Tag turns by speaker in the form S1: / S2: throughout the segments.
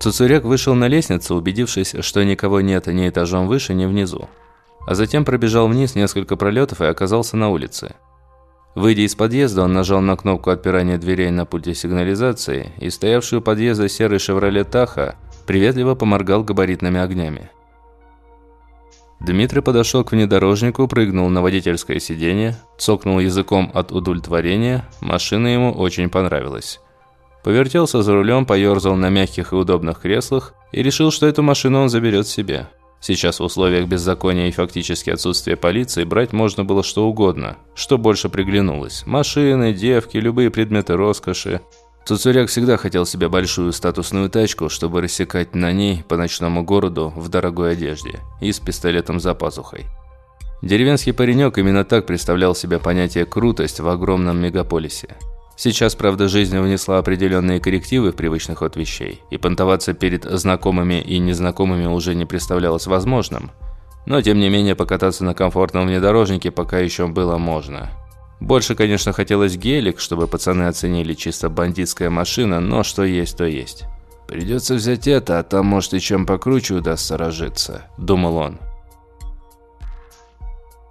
S1: Цуцуряк вышел на лестницу, убедившись, что никого нет ни этажом выше, ни внизу. А затем пробежал вниз несколько пролетов и оказался на улице. Выйдя из подъезда, он нажал на кнопку отпирания дверей на пульте сигнализации, и стоявший у подъезда серый «Шевроле Таха» приветливо поморгал габаритными огнями. Дмитрий подошел к внедорожнику, прыгнул на водительское сиденье, цокнул языком от удовлетворения, машина ему очень понравилась. Повертелся за рулем, поерзал на мягких и удобных креслах и решил, что эту машину он заберет себе. Сейчас в условиях беззакония и фактически отсутствия полиции брать можно было что угодно, что больше приглянулось. Машины, девки, любые предметы роскоши. Цуцуряк всегда хотел себе большую статусную тачку, чтобы рассекать на ней по ночному городу в дорогой одежде и с пистолетом за пазухой. Деревенский паренек именно так представлял себе понятие «крутость» в огромном мегаполисе. Сейчас, правда, жизнь внесла определенные коррективы в привычный ход вещей, и понтоваться перед знакомыми и незнакомыми уже не представлялось возможным. Но, тем не менее, покататься на комфортном внедорожнике пока еще было можно. Больше, конечно, хотелось гелик, чтобы пацаны оценили чисто бандитская машина, но что есть, то есть. «Придется взять это, а там, может, и чем покруче удастся разжиться», – думал он.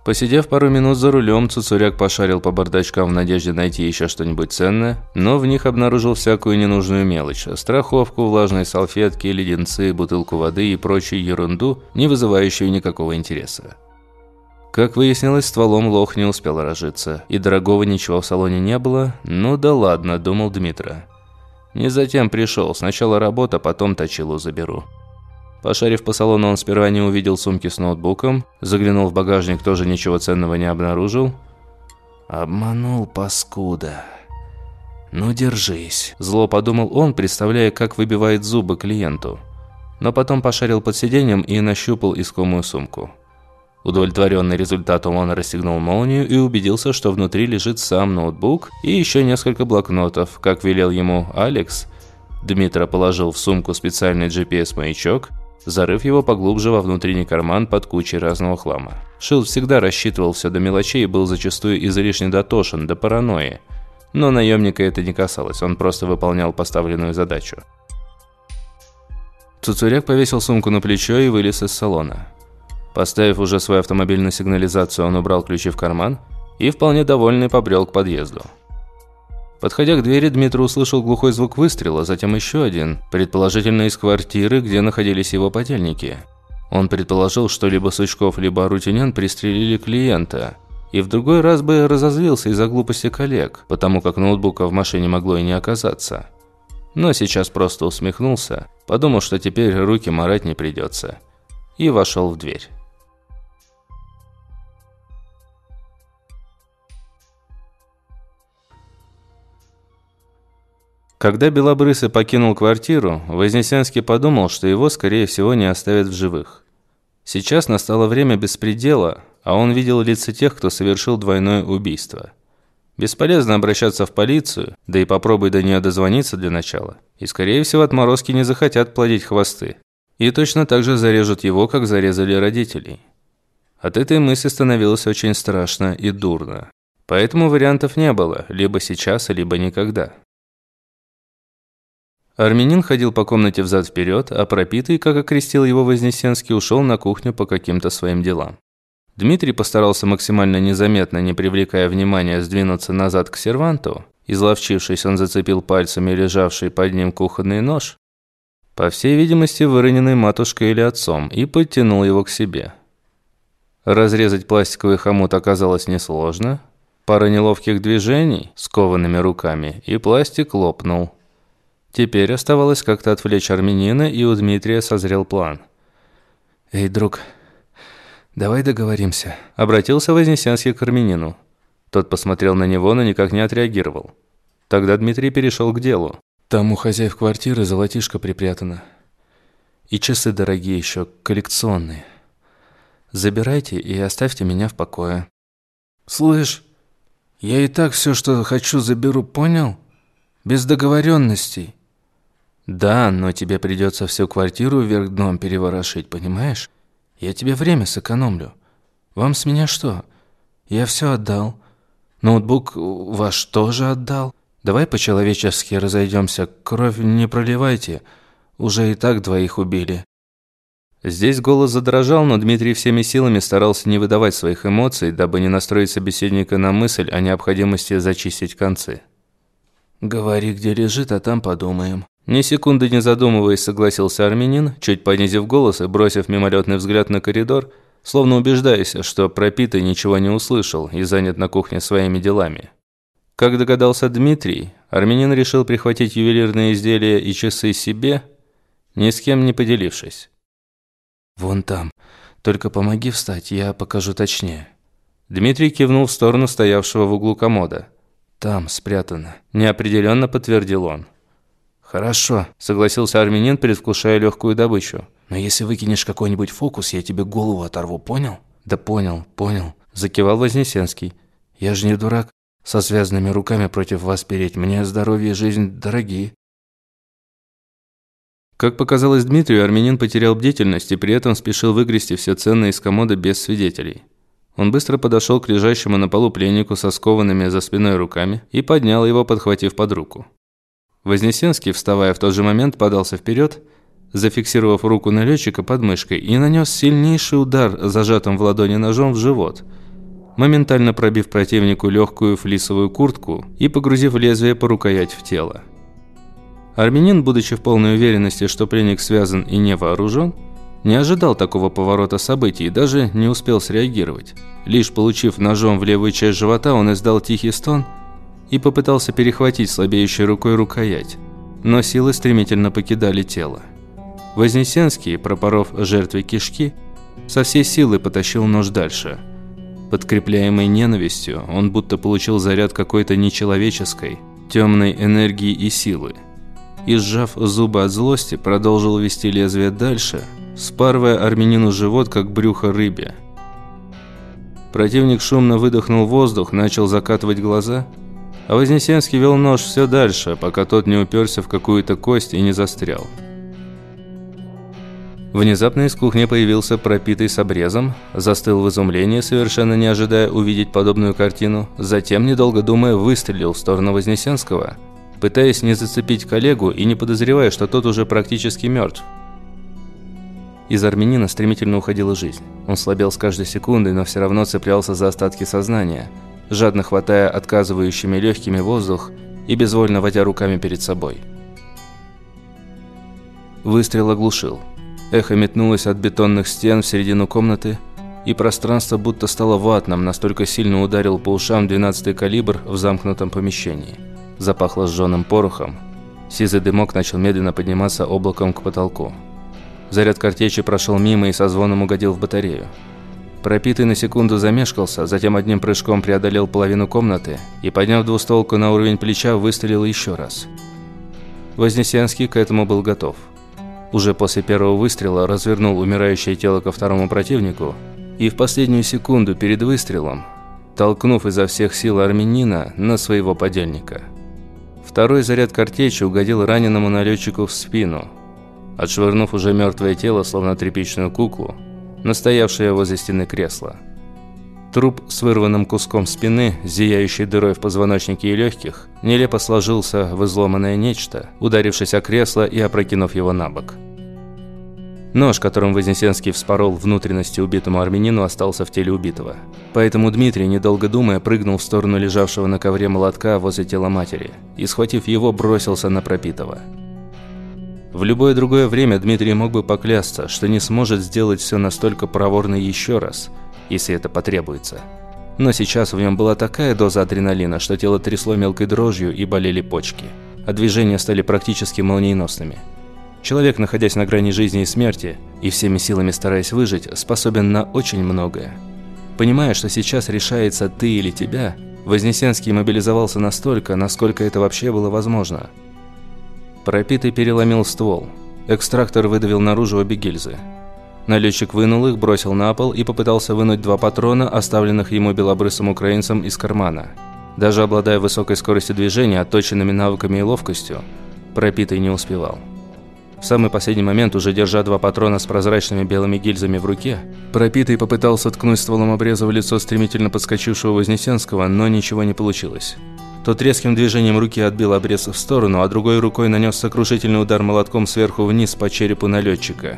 S1: Посидев пару минут за рулем, Цуцуряк пошарил по бардачкам в надежде найти еще что-нибудь ценное, но в них обнаружил всякую ненужную мелочь – страховку, влажные салфетки, леденцы, бутылку воды и прочую ерунду, не вызывающую никакого интереса. Как выяснилось, стволом лох не успел разжиться, и дорогого ничего в салоне не было. Ну да ладно, думал Дмитра. Не затем пришел, сначала работа, потом точилу заберу. Пошарив по салону, он сперва не увидел сумки с ноутбуком, заглянул в багажник, тоже ничего ценного не обнаружил. «Обманул, паскуда. Ну, держись», – зло подумал он, представляя, как выбивает зубы клиенту. Но потом пошарил под сиденьем и нащупал искомую сумку. Удовлетворенный результатом, он расстегнул молнию и убедился, что внутри лежит сам ноутбук и еще несколько блокнотов, как велел ему Алекс. Дмитро положил в сумку специальный GPS-маячок зарыв его поглубже во внутренний карман под кучей разного хлама. Шилд всегда рассчитывал все до мелочей и был зачастую излишне дотошен, до паранойи. Но наемника это не касалось, он просто выполнял поставленную задачу. Цуцуряк повесил сумку на плечо и вылез из салона. Поставив уже свой автомобиль на сигнализацию, он убрал ключи в карман и, вполне довольный, побрел к подъезду. Подходя к двери, Дмитрий услышал глухой звук выстрела, затем еще один, предположительно из квартиры, где находились его подельники. Он предположил, что либо Сучков, либо Арутюнян пристрелили клиента. И в другой раз бы разозлился из-за глупости коллег, потому как ноутбука в машине могло и не оказаться. Но сейчас просто усмехнулся, подумал, что теперь руки марать не придется. И вошел в дверь. Когда Белобрысый покинул квартиру, Вознесенский подумал, что его, скорее всего, не оставят в живых. Сейчас настало время беспредела, а он видел лица тех, кто совершил двойное убийство. Бесполезно обращаться в полицию, да и попробуй до нее дозвониться для начала. И, скорее всего, отморозки не захотят плодить хвосты. И точно так же зарежут его, как зарезали родителей. От этой мысли становилось очень страшно и дурно. Поэтому вариантов не было, либо сейчас, либо никогда. Армянин ходил по комнате взад-вперед, а пропитый, как окрестил его Вознесенский, ушел на кухню по каким-то своим делам. Дмитрий постарался максимально незаметно, не привлекая внимания, сдвинуться назад к серванту. Изловчившись, он зацепил пальцами лежавший под ним кухонный нож, по всей видимости, выроненный матушкой или отцом, и подтянул его к себе. Разрезать пластиковый хомут оказалось несложно. Пара неловких движений, скованными руками, и пластик лопнул. Теперь оставалось как-то отвлечь армянина, и у Дмитрия созрел план. «Эй, друг, давай договоримся», – обратился Вознесенский к армянину. Тот посмотрел на него, но никак не отреагировал. Тогда Дмитрий перешел к делу. «Там у хозяев квартиры золотишко припрятано. И часы дорогие еще, коллекционные. Забирайте и оставьте меня в покое». «Слышь, я и так все, что хочу, заберу, понял? Без договоренностей. «Да, но тебе придется всю квартиру вверх дном переворошить, понимаешь? Я тебе время сэкономлю. Вам с меня что? Я все отдал. Ноутбук ваш тоже отдал. Давай по-человечески разойдемся, кровь не проливайте.
S2: Уже и так двоих убили».
S1: Здесь голос задрожал, но Дмитрий всеми силами старался не выдавать своих эмоций, дабы не настроить собеседника на мысль о необходимости зачистить концы.
S2: «Говори, где лежит, а там подумаем».
S1: Ни секунды не задумываясь, согласился армянин, чуть понизив голос и бросив мимолетный взгляд на коридор, словно убеждаясь, что пропитый ничего не услышал и занят на кухне своими делами. Как догадался Дмитрий, армянин решил прихватить ювелирные изделия и часы себе, ни с кем не поделившись.
S2: «Вон там. Только помоги встать, я покажу точнее».
S1: Дмитрий кивнул в сторону стоявшего в углу комода.
S2: «Там, спрятано», –
S1: неопределенно подтвердил он.
S2: «Хорошо», –
S1: согласился армянин, предвкушая легкую добычу.
S2: «Но если выкинешь какой-нибудь фокус, я тебе голову оторву, понял?»
S1: «Да понял, понял», – закивал Вознесенский.
S2: «Я же не дурак. Со связанными руками против вас переть. Мне здоровье и жизнь дорогие».
S1: Как показалось Дмитрию, армянин потерял бдительность и при этом спешил выгрести все ценное из комода без свидетелей. Он быстро подошел к лежащему на полу пленнику со скованными за спиной руками и поднял его, подхватив под руку. Вознесенский, вставая в тот же момент, подался вперед, зафиксировав руку налетчика под мышкой и нанес сильнейший удар зажатым в ладони ножом в живот, моментально пробив противнику легкую флисовую куртку и погрузив лезвие по рукоять в тело. Армянин, будучи в полной уверенности, что пленник связан и не вооружен, не ожидал такого поворота событий и даже не успел среагировать. Лишь получив ножом в левую часть живота, он издал тихий стон и попытался перехватить слабеющей рукой рукоять, но силы стремительно покидали тело. Вознесенский, пропоров жертве кишки, со всей силы потащил нож дальше. Подкрепляемый ненавистью, он будто получил заряд какой-то нечеловеческой, темной энергии и силы – и, сжав зубы от злости, продолжил вести лезвие дальше, спарывая армянину живот, как брюхо рыбе. Противник шумно выдохнул воздух, начал закатывать глаза, а Вознесенский вел нож все дальше, пока тот не уперся в какую-то кость и не застрял. Внезапно из кухни появился пропитый с обрезом, застыл в изумлении, совершенно не ожидая увидеть подобную картину, затем, недолго думая, выстрелил в сторону Вознесенского – пытаясь не зацепить коллегу и не подозревая, что тот уже практически мертв. Из армянина стремительно уходила жизнь. Он слабел с каждой секундой, но все равно цеплялся за остатки сознания, жадно хватая отказывающими легкими воздух и безвольно водя руками перед собой. Выстрел оглушил. Эхо метнулось от бетонных стен в середину комнаты, и пространство будто стало ватным, настолько сильно ударил по ушам 12-й калибр в замкнутом помещении запахло сжёным порохом. Сизый дымок начал медленно подниматься облаком к потолку. Заряд картечи прошел мимо и со звоном угодил в батарею. Пропитый на секунду замешкался, затем одним прыжком преодолел половину комнаты и, подняв двустволку на уровень плеча, выстрелил еще раз. Вознесенский к этому был готов. Уже после первого выстрела развернул умирающее тело ко второму противнику и в последнюю секунду перед выстрелом, толкнув изо всех сил армянина на своего подельника – Второй заряд картечи угодил раненому налетчику в спину, отшвырнув уже мертвое тело, словно тряпичную куклу, настоявшее возле стены кресла. Труп с вырванным куском спины, зияющей дырой в позвоночнике и легких, нелепо сложился в изломанное нечто, ударившись о кресло и опрокинув его на бок. Нож, которым Вознесенский вспорол внутренности убитому армянину, остался в теле убитого. Поэтому Дмитрий, недолго думая, прыгнул в сторону лежавшего на ковре молотка возле тела матери и, схватив его, бросился на пропитого. В любое другое время Дмитрий мог бы поклясться, что не сможет сделать все настолько проворно еще раз, если это потребуется. Но сейчас в нем была такая доза адреналина, что тело трясло мелкой дрожью и болели почки, а движения стали практически молниеносными – Человек, находясь на грани жизни и смерти, и всеми силами стараясь выжить, способен на очень многое. Понимая, что сейчас решается ты или тебя, Вознесенский мобилизовался настолько, насколько это вообще было возможно. Пропитый переломил ствол. Экстрактор выдавил наружу обе гильзы. Налетчик вынул их, бросил на пол и попытался вынуть два патрона, оставленных ему белобрысым украинцем из кармана. Даже обладая высокой скоростью движения, отточенными навыками и ловкостью, пропитый не успевал. В самый последний момент, уже держа два патрона с прозрачными белыми гильзами в руке, пропитый попытался ткнуть стволом обреза в лицо стремительно подскочившего Вознесенского, но ничего не получилось. Тот резким движением руки отбил обрез в сторону, а другой рукой нанес сокрушительный удар молотком сверху вниз по черепу налетчика,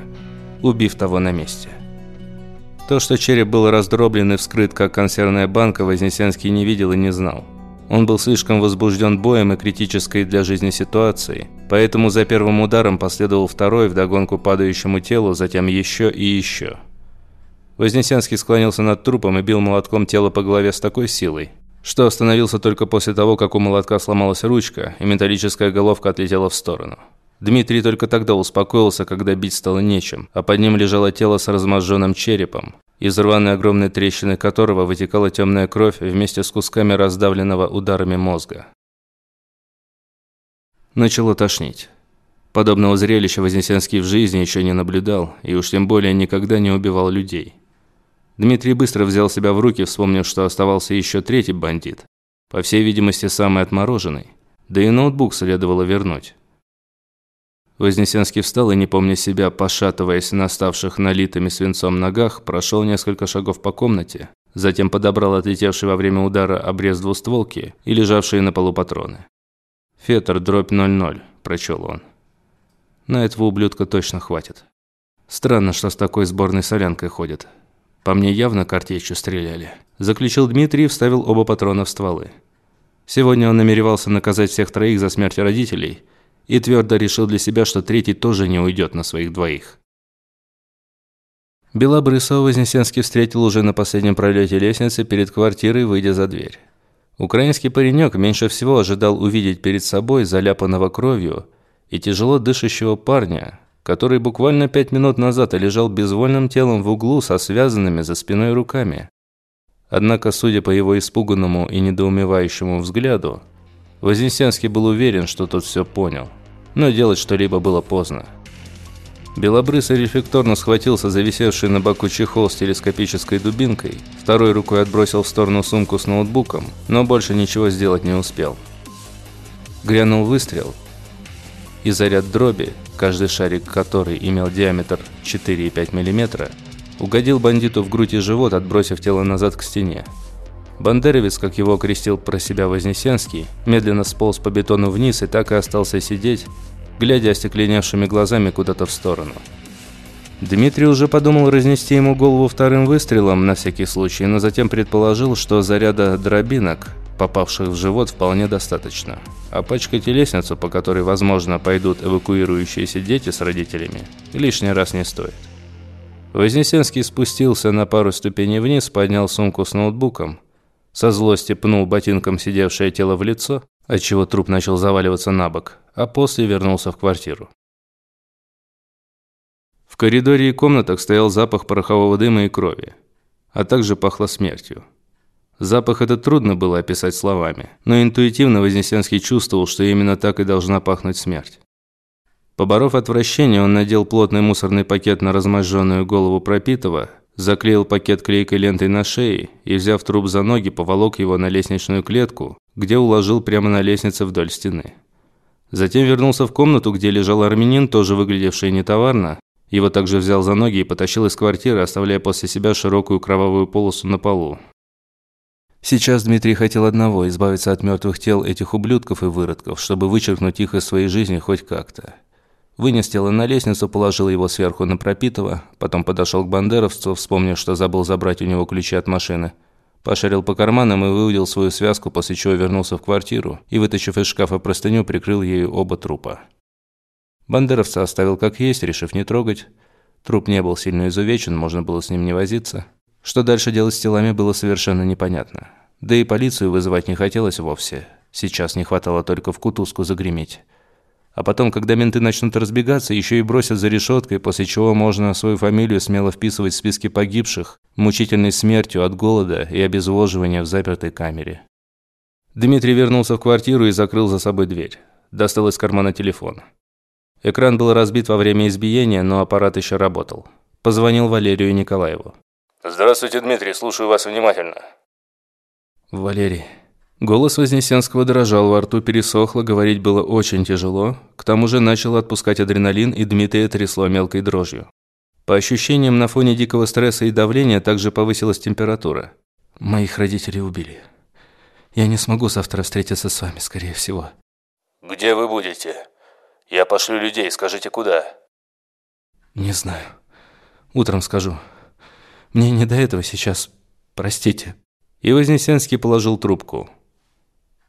S1: убив того на месте. То, что череп был раздроблен и вскрыт, как консервная банка, Вознесенский не видел и не знал. Он был слишком возбужден боем и критической для жизни ситуацией, поэтому за первым ударом последовал второй вдогонку падающему телу, затем еще и еще. Вознесенский склонился над трупом и бил молотком тело по голове с такой силой, что остановился только после того, как у молотка сломалась ручка, и металлическая головка отлетела в сторону. Дмитрий только тогда успокоился, когда бить стало нечем, а под ним лежало тело с разможженным черепом, из рваной огромной трещины которого вытекала темная кровь вместе с кусками раздавленного ударами мозга. Начало тошнить. Подобного зрелища Вознесенский в жизни еще не наблюдал, и уж тем более никогда не убивал людей. Дмитрий быстро взял себя в руки, вспомнив, что оставался еще третий бандит. По всей видимости, самый отмороженный. Да и ноутбук следовало вернуть. Вознесенский встал и, не помня себя, пошатываясь на ставших налитыми свинцом ногах, прошел несколько шагов по комнате, затем подобрал отлетевший во время удара обрез двустволки и лежавшие на полу патроны. «Фетр, дробь 00», – прочел он. «На этого ублюдка точно хватит. Странно, что с такой сборной солянкой ходят. По мне явно картечью стреляли», – заключил Дмитрий и вставил оба патрона в стволы. Сегодня он намеревался наказать всех троих за смерть родителей – и твердо решил для себя, что третий тоже не уйдет на своих двоих. Белобрысова Вознесенский встретил уже на последнем пролете лестницы перед квартирой, выйдя за дверь. Украинский паренек меньше всего ожидал увидеть перед собой заляпанного кровью и тяжело дышащего парня, который буквально пять минут назад лежал безвольным телом в углу со связанными за спиной руками. Однако, судя по его испуганному и недоумевающему взгляду, Вознесенский был уверен, что тот все понял. Но делать что-либо было поздно. Белобрысый рефлекторно схватился за висевший на боку чехол с телескопической дубинкой, второй рукой отбросил в сторону сумку с ноутбуком, но больше ничего сделать не успел. Грянул выстрел, и заряд дроби, каждый шарик которой имел диаметр 4,5 мм, угодил бандиту в грудь и живот, отбросив тело назад к стене. Бандеровец, как его окрестил про себя Вознесенский, медленно сполз по бетону вниз и так и остался сидеть, глядя остекленевшими глазами куда-то в сторону. Дмитрий уже подумал разнести ему голову вторым выстрелом на всякий случай, но затем предположил, что заряда дробинок, попавших в живот, вполне достаточно. А пачкать лестницу, по которой, возможно, пойдут эвакуирующиеся дети с родителями, лишний раз не стоит. Вознесенский спустился на пару ступеней вниз, поднял сумку с ноутбуком – со злости пнул ботинком сидевшее тело в лицо, отчего труп начал заваливаться на бок, а после вернулся в квартиру. В коридоре и комнатах стоял запах порохового дыма и крови, а также пахло смертью. Запах этот трудно было описать словами, но интуитивно Вознесенский чувствовал, что именно так и должна пахнуть смерть. Поборов отвращение, он надел плотный мусорный пакет на разможженную голову пропитого заклеил пакет клейкой лентой на шее и, взяв труп за ноги, поволок его на лестничную клетку, где уложил прямо на лестнице вдоль стены. Затем вернулся в комнату, где лежал армянин, тоже выглядевший нетоварно. Его также взял за ноги и потащил из квартиры, оставляя после себя широкую кровавую полосу на полу. Сейчас Дмитрий хотел одного – избавиться от мертвых тел этих ублюдков и выродков, чтобы вычеркнуть их из своей жизни хоть как-то. Вынес тело на лестницу, положил его сверху на пропитого, потом подошел к бандеровцу, вспомнив, что забыл забрать у него ключи от машины. Пошарил по карманам и выудил свою связку, после чего вернулся в квартиру и, вытащив из шкафа простыню, прикрыл ею оба трупа. Бандеровца оставил как есть, решив не трогать. Труп не был сильно изувечен, можно было с ним не возиться. Что дальше делать с телами, было совершенно непонятно. Да и полицию вызывать не хотелось вовсе. Сейчас не хватало только в кутузку загреметь. А потом, когда менты начнут разбегаться, еще и бросят за решеткой, после чего можно свою фамилию смело вписывать в списки погибших, мучительной смертью от голода и обезвоживания в запертой камере. Дмитрий вернулся в квартиру и закрыл за собой дверь. Достал из кармана телефон. Экран был разбит во время избиения, но аппарат еще работал. Позвонил Валерию Николаеву.
S3: «Здравствуйте, Дмитрий, слушаю вас внимательно».
S1: «Валерий, Голос Вознесенского дрожал, во рту пересохло, говорить было очень тяжело. К тому же начал отпускать адреналин, и Дмитрия трясло мелкой дрожью. По ощущениям, на фоне дикого стресса и давления также повысилась температура.
S2: Моих родителей убили. Я не смогу завтра встретиться с вами, скорее всего.
S3: Где вы будете? Я пошлю людей, скажите куда.
S2: Не знаю. Утром скажу. Мне не до этого сейчас. Простите.
S1: И Вознесенский положил трубку.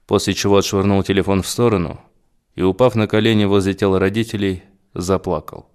S1: После чего отшвырнул телефон в сторону и, упав на колени возле тела родителей, заплакал.